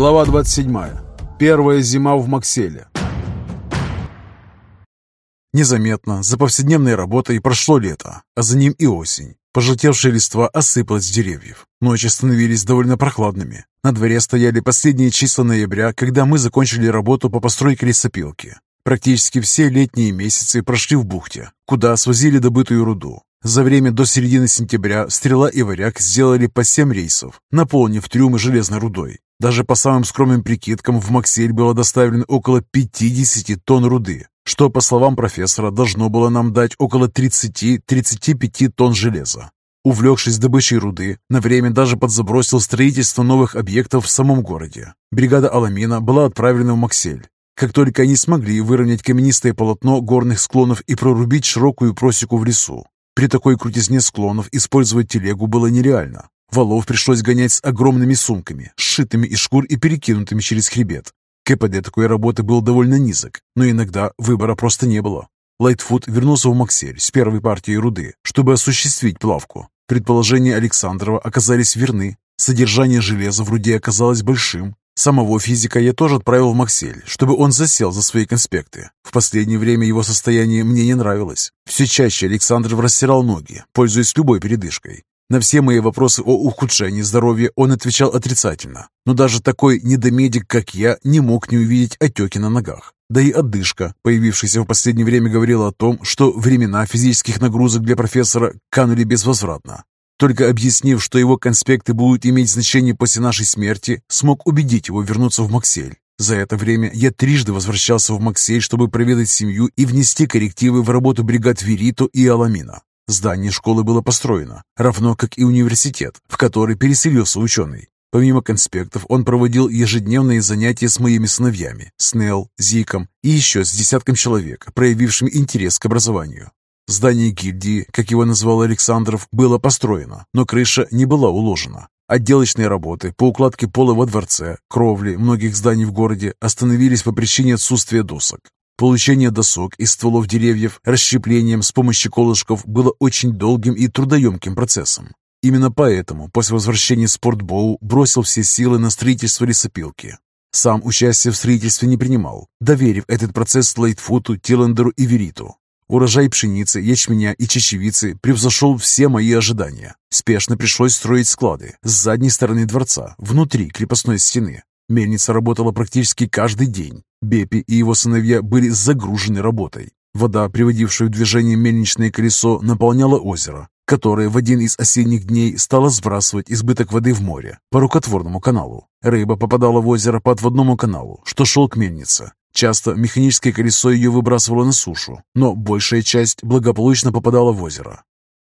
Глава 27. Первая зима в Макселе. Незаметно, за повседневной работой прошло лето, а за ним и осень. Пожелтевшие листва осыпалась с деревьев. Ночи становились довольно прохладными. На дворе стояли последние числа ноября, когда мы закончили работу по постройке лесопилки. Практически все летние месяцы прошли в бухте, куда свозили добытую руду. За время до середины сентября «Стрела» и «Варяг» сделали по 7 рейсов, наполнив трюмы железной рудой. Даже по самым скромным прикидкам в Максель было доставлено около 50 тонн руды, что, по словам профессора, должно было нам дать около 30-35 тонн железа. Увлекшись добычей руды, на время даже подзабросил строительство новых объектов в самом городе. Бригада Аламина была отправлена в Максель. Как только они смогли выровнять каменистое полотно горных склонов и прорубить широкую просеку в лесу. При такой крутизне склонов использовать телегу было нереально. Валов пришлось гонять с огромными сумками, сшитыми из шкур и перекинутыми через хребет. КПД такой работы был довольно низок, но иногда выбора просто не было. Лайтфуд вернулся в Максель с первой партией руды, чтобы осуществить плавку. Предположения Александрова оказались верны. Содержание железа в руде оказалось большим. Самого физика я тоже отправил в Максель, чтобы он засел за свои конспекты. В последнее время его состояние мне не нравилось. Все чаще Александров растирал ноги, пользуясь любой передышкой. На все мои вопросы о ухудшении здоровья он отвечал отрицательно. Но даже такой недомедик, как я, не мог не увидеть отеки на ногах. Да и отдышка, появившаяся в последнее время, говорила о том, что времена физических нагрузок для профессора канули безвозвратно. Только объяснив, что его конспекты будут иметь значение после нашей смерти, смог убедить его вернуться в Максель. За это время я трижды возвращался в Максель, чтобы проведать семью и внести коррективы в работу бригад Вериту и Аламина. Здание школы было построено, равно как и университет, в который переселился ученый. Помимо конспектов, он проводил ежедневные занятия с моими сыновьями, Снелл, Зиком и еще с десятком человек, проявившими интерес к образованию. Здание гильдии, как его назвал Александров, было построено, но крыша не была уложена. Отделочные работы по укладке пола во дворце, кровли многих зданий в городе остановились по причине отсутствия досок. Получение досок из стволов деревьев расщеплением с помощью колышков было очень долгим и трудоемким процессом. Именно поэтому после возвращения Спортбоу бросил все силы на строительство лесопилки. Сам участие в строительстве не принимал, доверив этот процесс Лейтфуту, Тиллендеру и Вериту. Урожай пшеницы, ячменя и чечевицы превзошел все мои ожидания. Спешно пришлось строить склады с задней стороны дворца, внутри крепостной стены. Мельница работала практически каждый день. Бепи и его сыновья были загружены работой. Вода, приводившая в движение мельничное колесо, наполняла озеро, которое в один из осенних дней стало сбрасывать избыток воды в море по рукотворному каналу. Рыба попадала в озеро по отводному каналу, что шел к мельнице. Часто механическое колесо ее выбрасывало на сушу, но большая часть благополучно попадала в озеро.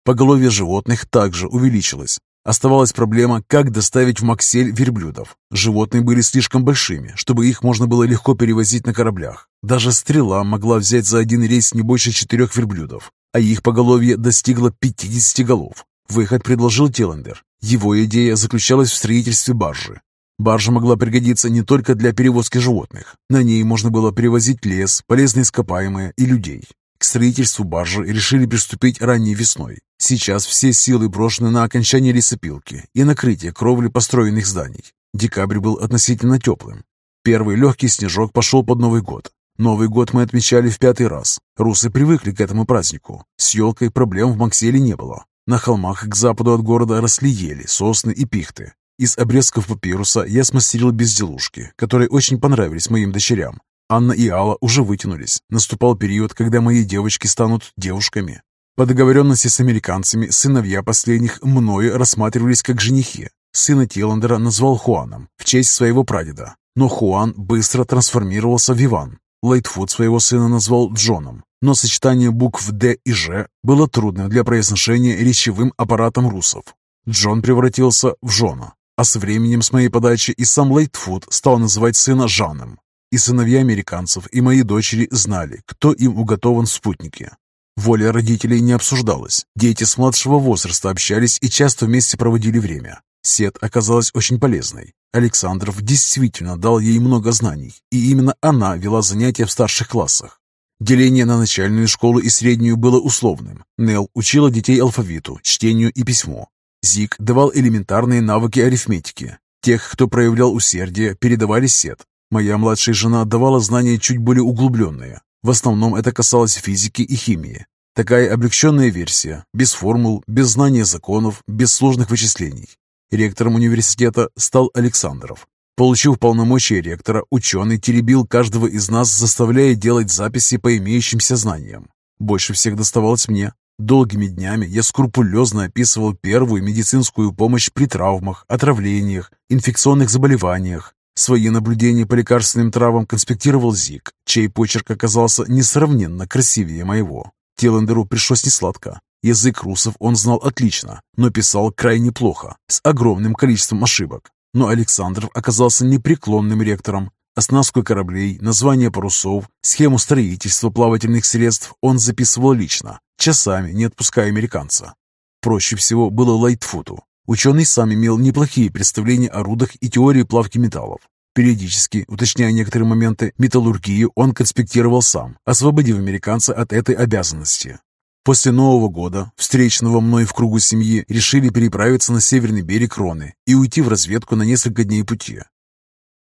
Поголовье животных также увеличилось, Оставалась проблема, как доставить в Максель верблюдов. Животные были слишком большими, чтобы их можно было легко перевозить на кораблях. Даже стрела могла взять за один рейс не больше четырех верблюдов, а их поголовье достигло 50 голов. Выход предложил Теландер. Его идея заключалась в строительстве баржи. Баржа могла пригодиться не только для перевозки животных. На ней можно было перевозить лес, полезные ископаемые и людей. К строительству баржи решили приступить ранней весной. Сейчас все силы брошены на окончание лесопилки и накрытие кровли построенных зданий. Декабрь был относительно теплым. Первый легкий снежок пошел под Новый год. Новый год мы отмечали в пятый раз. Русы привыкли к этому празднику. С елкой проблем в Макселе не было. На холмах к западу от города росли ели, сосны и пихты. Из обрезков папируса я смастерил безделушки, которые очень понравились моим дочерям. Анна и Алла уже вытянулись. Наступал период, когда мои девочки станут девушками. По договоренности с американцами, сыновья последних мною рассматривались как женихи. Сына Тиландера назвал Хуаном в честь своего прадеда. Но Хуан быстро трансформировался в Иван. Лайтфуд своего сына назвал Джоном. Но сочетание букв «Д» и «Ж» было трудно для произношения речевым аппаратом русов. Джон превратился в Жона. А с временем с моей подачи и сам Лайтфуд стал называть сына Жаном. И сыновья американцев, и мои дочери знали, кто им уготован в спутнике. Воля родителей не обсуждалась. Дети с младшего возраста общались и часто вместе проводили время. Сет оказалась очень полезной. Александров действительно дал ей много знаний, и именно она вела занятия в старших классах. Деление на начальную школу и среднюю было условным. Нел учила детей алфавиту, чтению и письму. Зик давал элементарные навыки арифметики. Тех, кто проявлял усердие, передавали сет. Моя младшая жена отдавала знания чуть более углубленные. В основном это касалось физики и химии. Такая облегченная версия, без формул, без знания законов, без сложных вычислений. Ректором университета стал Александров. Получив полномочия ректора, ученый теребил каждого из нас, заставляя делать записи по имеющимся знаниям. Больше всех доставалось мне. Долгими днями я скрупулезно описывал первую медицинскую помощь при травмах, отравлениях, инфекционных заболеваниях. Свои наблюдения по лекарственным травам конспектировал Зик, чей почерк оказался несравненно красивее моего. Теландеру пришлось несладко. Язык русов он знал отлично, но писал крайне плохо, с огромным количеством ошибок. Но Александров оказался непреклонным ректором. Оснастку кораблей, название парусов, схему строительства плавательных средств он записывал лично, часами не отпуская американца. Проще всего было Лайтфуту. Ученый сам имел неплохие представления о рудах и теории плавки металлов. Периодически, уточняя некоторые моменты металлургии, он конспектировал сам, освободив американца от этой обязанности. После Нового года, встречного мной в кругу семьи, решили переправиться на северный берег Роны и уйти в разведку на несколько дней пути.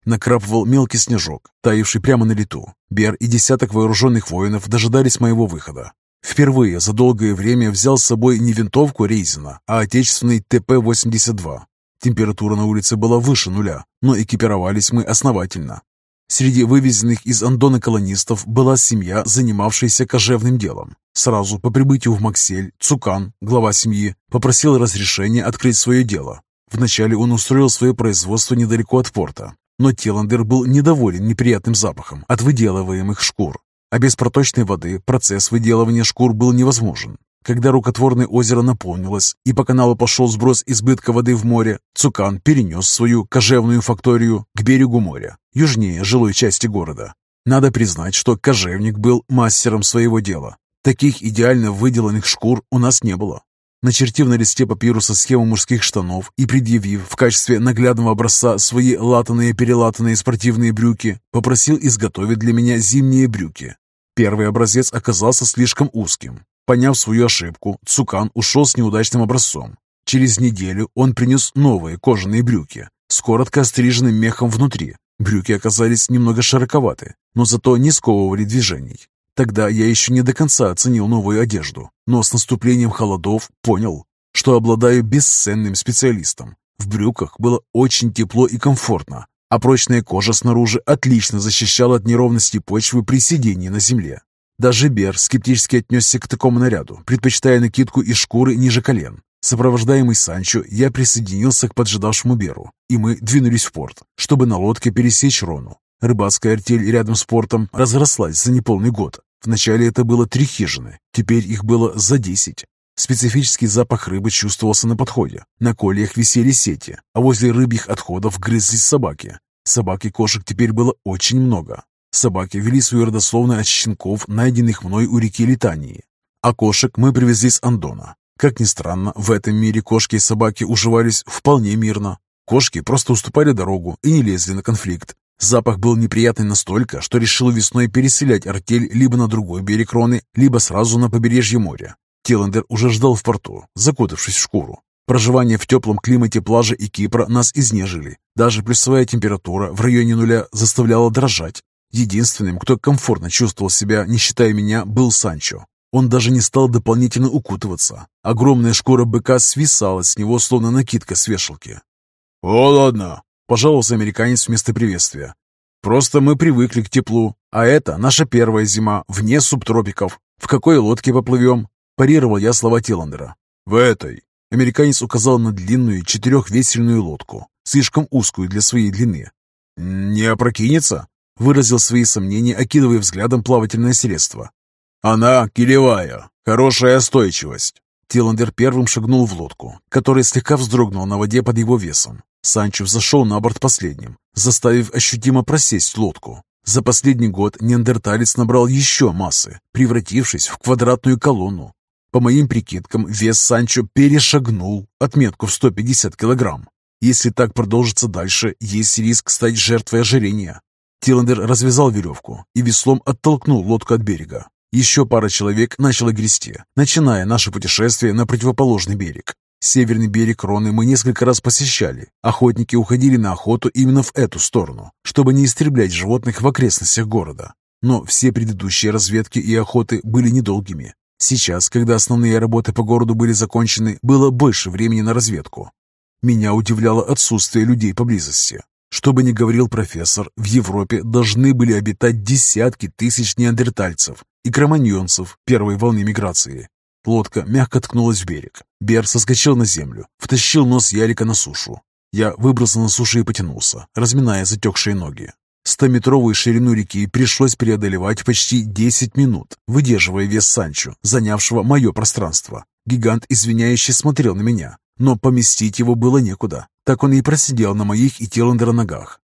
Накрапывал мелкий снежок, таявший прямо на лету. Бер и десяток вооруженных воинов дожидались моего выхода. Впервые за долгое время взял с собой не винтовку Рейзена, а отечественный ТП-82. Температура на улице была выше нуля, но экипировались мы основательно. Среди вывезенных из Андона колонистов была семья, занимавшаяся кожевным делом. Сразу по прибытию в Максель Цукан, глава семьи, попросил разрешения открыть свое дело. Вначале он устроил свое производство недалеко от порта, но Теландер был недоволен неприятным запахом от выделываемых шкур. А без проточной воды процесс выделывания шкур был невозможен. Когда рукотворное озеро наполнилось и по каналу пошел сброс избытка воды в море, Цукан перенес свою кожевную факторию к берегу моря, южнее жилой части города. Надо признать, что кожевник был мастером своего дела. Таких идеально выделанных шкур у нас не было. Начертив на листе папируса схему мужских штанов и предъявив в качестве наглядного образца свои латанные-перелатанные спортивные брюки, попросил изготовить для меня зимние брюки. Первый образец оказался слишком узким, Поняв свою ошибку, Цукан ушел с неудачным образцом. Через неделю он принес новые кожаные брюки с коротко остриженным мехом внутри. Брюки оказались немного широковаты, но зато не сковывали движений. Тогда я еще не до конца оценил новую одежду, но с наступлением холодов понял, что обладаю бесценным специалистом. В брюках было очень тепло и комфортно, а прочная кожа снаружи отлично защищала от неровности почвы при сидении на земле. Даже Бер скептически отнесся к такому наряду, предпочитая накидку из шкуры ниже колен. Сопровождаемый Санчо, я присоединился к поджидавшему Беру, и мы двинулись в порт, чтобы на лодке пересечь Рону. Рыбацкая артель рядом с портом разрослась за неполный год. Вначале это было три хижины, теперь их было за десять. Специфический запах рыбы чувствовался на подходе. На кольях висели сети, а возле рыбьих отходов грызлись собаки. Собак и кошек теперь было очень много. Собаки вели свою родословную от щенков, найденных мной у реки Литании. А кошек мы привезли с Андона. Как ни странно, в этом мире кошки и собаки уживались вполне мирно. Кошки просто уступали дорогу и не лезли на конфликт. Запах был неприятный настолько, что решил весной переселять артель либо на другой берег Роны, либо сразу на побережье моря. Тиландер уже ждал в порту, закутавшись в шкуру. Проживание в теплом климате плажа и Кипра нас изнежили. Даже плюсовая температура в районе нуля заставляла дрожать. Единственным, кто комфортно чувствовал себя, не считая меня, был Санчо. Он даже не стал дополнительно укутываться. Огромная шкура быка свисала с него, словно накидка с вешалки. «О, ладно!» – пожаловался американец вместо приветствия. «Просто мы привыкли к теплу, а это наша первая зима, вне субтропиков. В какой лодке поплывем?» – парировал я слова Тиландера. «В этой!» – американец указал на длинную четырехвесельную лодку, слишком узкую для своей длины. «Не опрокинется?» Выразил свои сомнения, окидывая взглядом плавательное средство. «Она килевая, хорошая остойчивость». Тиландер первым шагнул в лодку, которая слегка вздрогнула на воде под его весом. Санчо зашел на борт последним, заставив ощутимо просесть лодку. За последний год неандерталец набрал еще массы, превратившись в квадратную колонну. По моим прикидкам, вес Санчо перешагнул отметку в 150 килограмм. Если так продолжится дальше, есть риск стать жертвой ожирения. Тиландер развязал веревку и веслом оттолкнул лодку от берега. Еще пара человек начала грести, начиная наше путешествие на противоположный берег. Северный берег Роны мы несколько раз посещали. Охотники уходили на охоту именно в эту сторону, чтобы не истреблять животных в окрестностях города. Но все предыдущие разведки и охоты были недолгими. Сейчас, когда основные работы по городу были закончены, было больше времени на разведку. Меня удивляло отсутствие людей поблизости. Что бы ни говорил профессор, в Европе должны были обитать десятки тысяч неандертальцев и кроманьонцев первой волны миграции. Лодка мягко ткнулась в берег. Бер соскочил на землю, втащил нос Ярика на сушу. Я выбрался на сушу и потянулся, разминая затекшие ноги. Стометровую ширину реки пришлось преодолевать почти 10 минут, выдерживая вес Санчо, занявшего мое пространство. Гигант извиняюще смотрел на меня, но поместить его было некуда. Так он и просидел на моих и Тиландера ногах.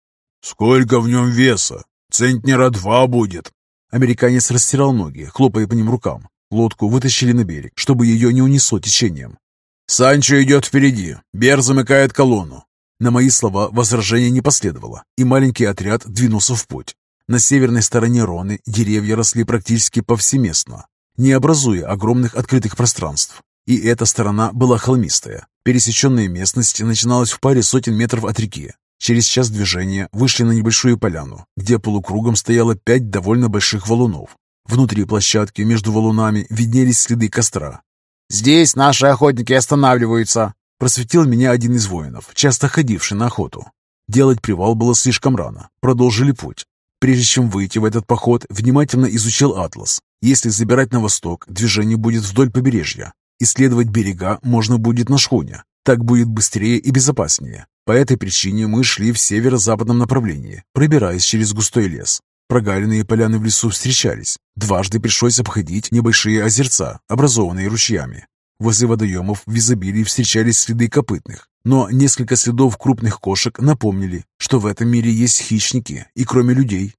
«Сколько в нем веса? Центнера два будет!» Американец растирал ноги, хлопая по ним рукам. Лодку вытащили на берег, чтобы ее не унесло течением. «Санчо идет впереди. Бер замыкает колонну. На мои слова возражения не последовало, и маленький отряд двинулся в путь. На северной стороне Роны деревья росли практически повсеместно, не образуя огромных открытых пространств. И эта сторона была холмистая. Пересеченная местность начиналась в паре сотен метров от реки. Через час движения вышли на небольшую поляну, где полукругом стояло пять довольно больших валунов. Внутри площадки между валунами виднелись следы костра. «Здесь наши охотники останавливаются», Просветил меня один из воинов, часто ходивший на охоту. Делать привал было слишком рано. Продолжили путь. Прежде чем выйти в этот поход, внимательно изучил атлас. Если забирать на восток, движение будет вдоль побережья. Исследовать берега можно будет на шхуне. Так будет быстрее и безопаснее. По этой причине мы шли в северо-западном направлении, пробираясь через густой лес. Прогалины поляны в лесу встречались. Дважды пришлось обходить небольшие озерца, образованные ручьями. Возле водоемов в изобилии встречались следы копытных, но несколько следов крупных кошек напомнили, что в этом мире есть хищники и кроме людей.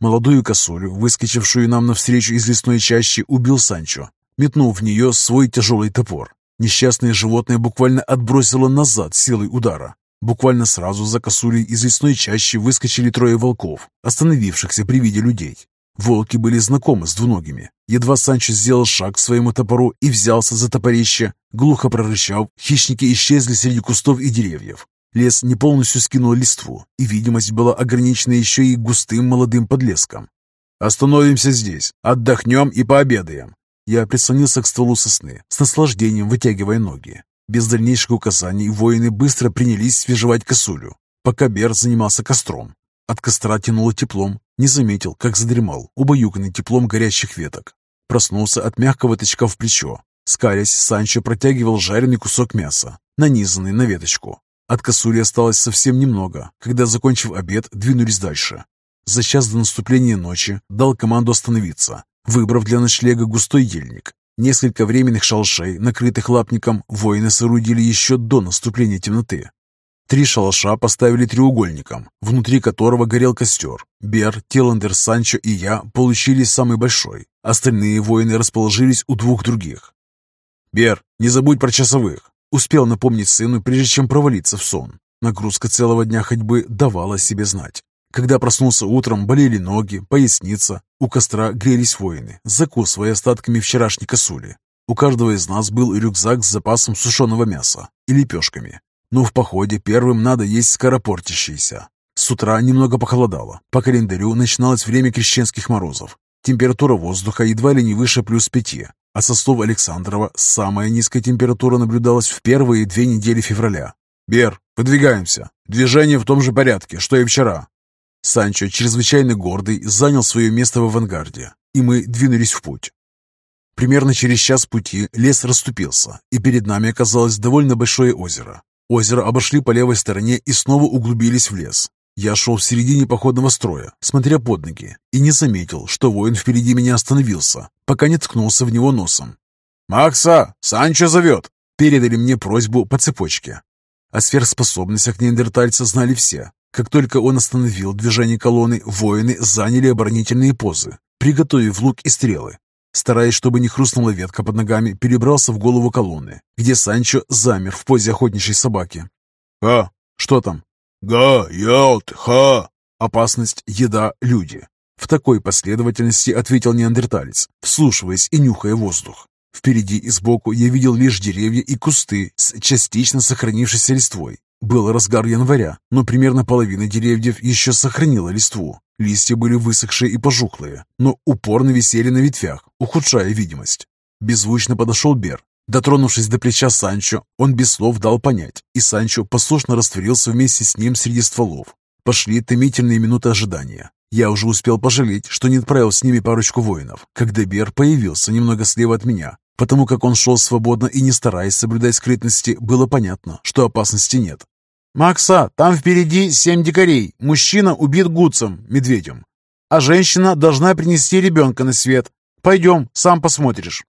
Молодую косулю, выскочившую нам навстречу из лесной чащи, убил Санчо, метнув в нее свой тяжелый топор. Несчастное животное буквально отбросило назад силой удара. Буквально сразу за косулей из лесной чащи выскочили трое волков, остановившихся при виде людей. Волки были знакомы с двуногими. Едва Санчо сделал шаг к своему топору и взялся за топорище, глухо прорычав, хищники исчезли среди кустов и деревьев. Лес не полностью скинул листву, и видимость была ограничена еще и густым молодым подлеском. «Остановимся здесь, отдохнем и пообедаем». Я прислонился к стволу сосны, с наслаждением вытягивая ноги. Без дальнейших указаний воины быстро принялись свежевать косулю, пока Бер занимался костром. От костра тянуло теплом. Не заметил, как задремал, убаюканный теплом горящих веток. Проснулся от мягкого тычка в плечо. Скалясь, Санчо протягивал жареный кусок мяса, нанизанный на веточку. От косули осталось совсем немного, когда, закончив обед, двинулись дальше. За час до наступления ночи дал команду остановиться, выбрав для ночлега густой ельник. Несколько временных шалшей, накрытых лапником, воины соорудили еще до наступления темноты. Три шалаша поставили треугольником, внутри которого горел костер. Бер, Тиландер, Санчо и я получили самый большой. Остальные воины расположились у двух других. «Бер, не забудь про часовых!» Успел напомнить сыну, прежде чем провалиться в сон. Нагрузка целого дня ходьбы давала себе знать. Когда проснулся утром, болели ноги, поясница. У костра грелись воины, закусывая остатками вчерашней косули. У каждого из нас был рюкзак с запасом сушеного мяса и лепешками. Но в походе первым надо есть скоропортящиеся. С утра немного похолодало. По календарю начиналось время крещенских морозов. Температура воздуха едва ли не выше плюс пяти, а со слов Александрова самая низкая температура наблюдалась в первые две недели февраля. «Бер, выдвигаемся. Движение в том же порядке, что и вчера». Санчо, чрезвычайно гордый, занял свое место в авангарде, и мы двинулись в путь. Примерно через час пути лес расступился, и перед нами оказалось довольно большое озеро. Озеро обошли по левой стороне и снова углубились в лес. Я шел в середине походного строя, смотря под ноги, и не заметил, что воин впереди меня остановился, пока не ткнулся в него носом. «Макса, Санчо зовет!» Передали мне просьбу по цепочке. О сверхспособностях неандертальца знали все. Как только он остановил движение колонны, воины заняли оборонительные позы, приготовив лук и стрелы. Стараясь, чтобы не хрустнула ветка под ногами, перебрался в голову колонны, где Санчо замер в позе охотничьей собаки. «Ха! Что там?» «Га! Ялт! Ха!» «Опасность, еда, люди!» В такой последовательности ответил неандерталец, вслушиваясь и нюхая воздух. Впереди и сбоку я видел лишь деревья и кусты с частично сохранившейся листвой. Был разгар января, но примерно половина деревьев еще сохранила листву. Листья были высохшие и пожухлые, но упорно висели на ветвях, ухудшая видимость. Беззвучно подошел Бер. Дотронувшись до плеча Санчо, он без слов дал понять, и Санчо послушно растворился вместе с ним среди стволов. Пошли томительные минуты ожидания. Я уже успел пожалеть, что не отправил с ними парочку воинов, когда Бер появился немного слева от меня. Потому как он шел свободно и не стараясь соблюдать скрытности, было понятно, что опасности нет. «Макса, там впереди семь дикарей. Мужчина убит гуцем, медведем. А женщина должна принести ребенка на свет. Пойдем, сам посмотришь».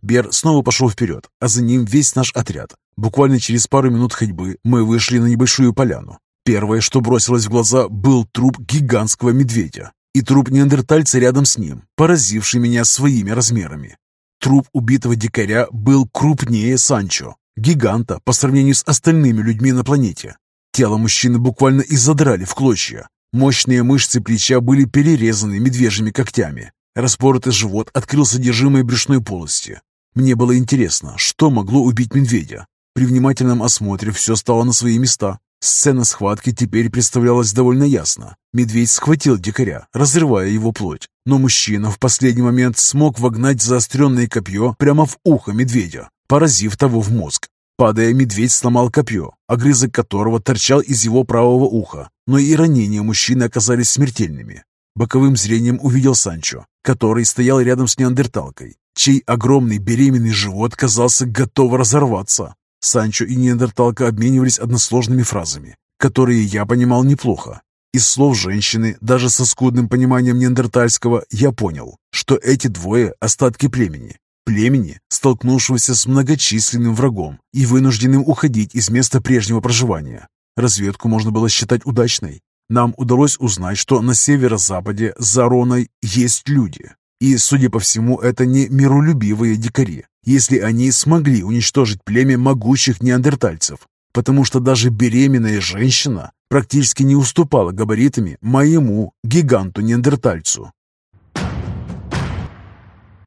Бер снова пошел вперед, а за ним весь наш отряд. Буквально через пару минут ходьбы мы вышли на небольшую поляну. Первое, что бросилось в глаза, был труп гигантского медведя и труп неандертальца рядом с ним, поразивший меня своими размерами. Труп убитого дикаря был крупнее Санчо, гиганта по сравнению с остальными людьми на планете. Тело мужчины буквально изодрали в клочья. Мощные мышцы плеча были перерезаны медвежьими когтями. Распоротый живот открыл содержимое брюшной полости. Мне было интересно, что могло убить медведя. При внимательном осмотре все стало на свои места. Сцена схватки теперь представлялась довольно ясно. Медведь схватил дикаря, разрывая его плоть, но мужчина в последний момент смог вогнать заостренное копье прямо в ухо медведя, поразив того в мозг. Падая, медведь сломал копье, огрызок которого торчал из его правого уха, но и ранения мужчины оказались смертельными. Боковым зрением увидел Санчо, который стоял рядом с неандерталкой, чей огромный беременный живот казался готов разорваться. Санчо и неандерталка обменивались односложными фразами, которые я понимал неплохо. Из слов женщины, даже со скудным пониманием неандертальского, я понял, что эти двое – остатки племени. Племени, столкнувшегося с многочисленным врагом и вынужденным уходить из места прежнего проживания. Разведку можно было считать удачной. Нам удалось узнать, что на северо-западе за Роной есть люди. И, судя по всему, это не миролюбивые дикари, если они смогли уничтожить племя могучих неандертальцев, потому что даже беременная женщина практически не уступала габаритами моему гиганту-неандертальцу.